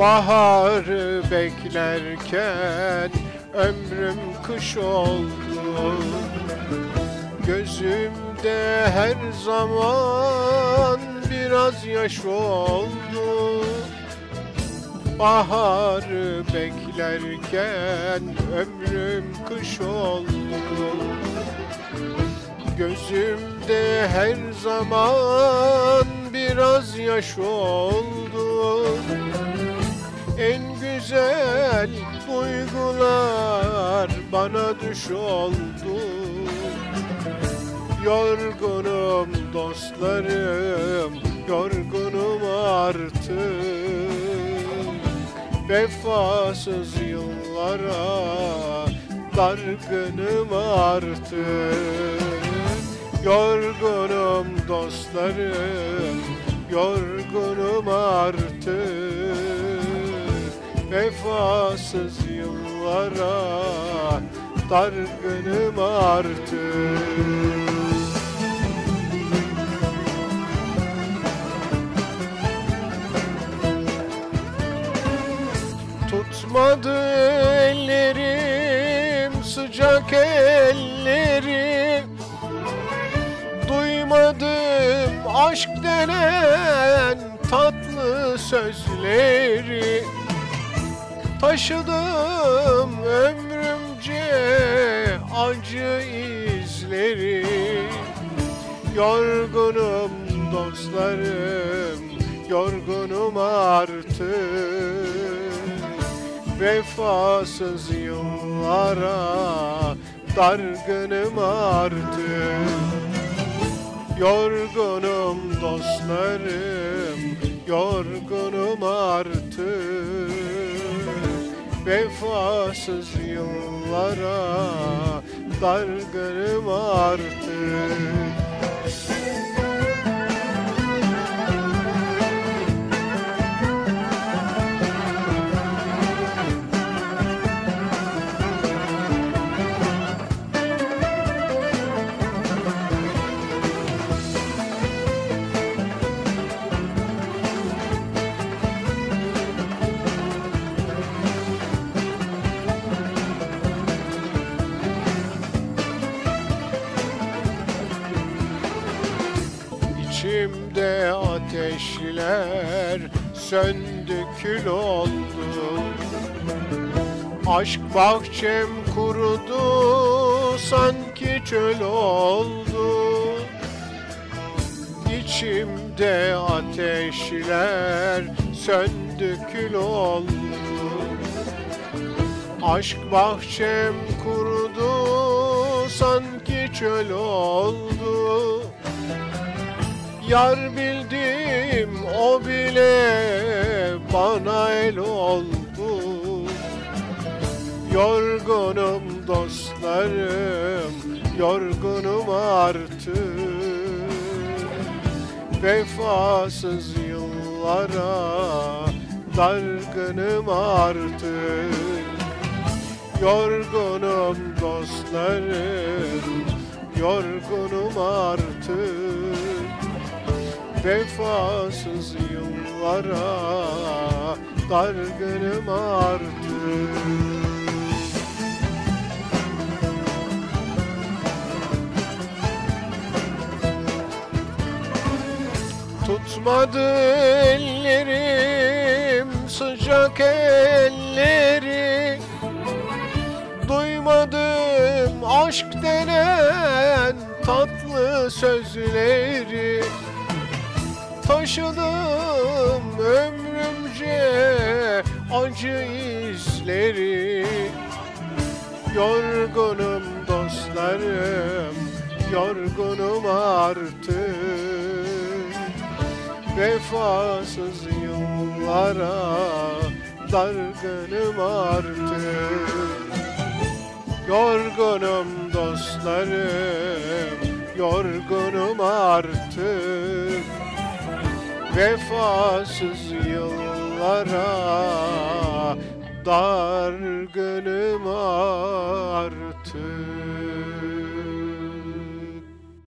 Baharı beklerken ömrüm kış oldu. Gözümde her zaman biraz yaş oldu. Baharı beklerken ömrüm kış oldu. Gözümde her zaman biraz yaş oldu güzel duygular bana düş oldu. Yorgunum dostlarım, yorgunum artık. Vefasız yıllara dargınım artık. Yorgunum dostlarım, yorgunum artık Vefasız yıllara dargınım artık. Tutmadı ellerim sıcak elleri Duymadım aşk denen tatlı sözleri Taşıdım ömrümce acı izleri. Yorgunum dostlarım, yorgunum artık. Vefasız yıllara dargınım artık. Yorgunum dostlarım, yorgunum artık Vefasız yıllara dargınım artık İçimde ateşler söndü kül oldu. Aşk bahçem kurudu sanki çöl oldu. İçimde ateşler söndü kül oldu. Aşk bahçem kurudu sanki çöl oldu Yar bildim o bile bana el oldu. Yorgunum dostlarım, yorgunum artık. Vefasız yıllara dargınım artık. Yorgunum dostlarım, yorgunum artık Vefasız yıllara dargınım artık. Tutmadı ellerim sıcak elleri. Duymadım aşk denen tatlı sözleri Taşıdım ömrümce acı izleri. Yorgunum dostlarım, yorgunum artık. Vefasız yıllara dargınım artık. Yorgunum dostlarım, yorgunum artık Vefasız yıllara dargınım artık